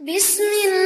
بسم الله